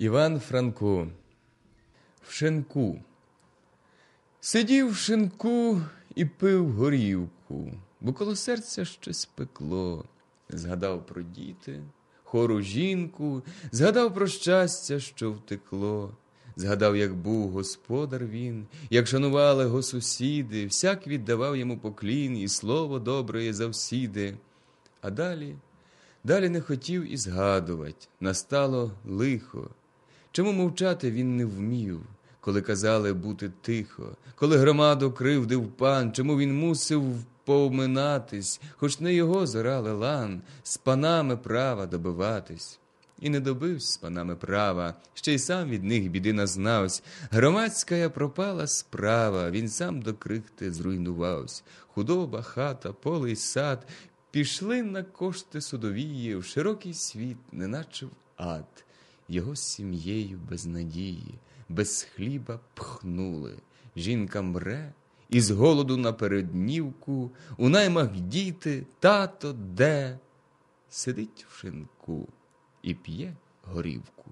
Іван Франко в шинку. Сидів в шинку і пив горівку, бо коло серця щось пекло. Згадав про діти, хору жінку, згадав про щастя, що втекло. Згадав, як був господар він, як шанували го сусіди, всяк віддавав йому поклін і слово добре завсіди. А далі, далі не хотів і згадувати, настало лихо. Чому мовчати він не вмів, коли казали бути тихо, коли громаду кривдив пан, чому він мусив пооминатись, хоч не його зорали лан, з панами права добиватись. І не добився з панами права, ще й сам від них біди назнавсь. Громадська пропала справа, він сам до крихти зруйнувався. Худоба, хата, поле й сад пішли на кошти судовії в широкий світ, неначе в ад. Його з сім'єю без надії, без хліба пхнули. Жінка мре, і з голоду на переднівку, у наймах діти, тато де, сидить в шинку і п'є горівку.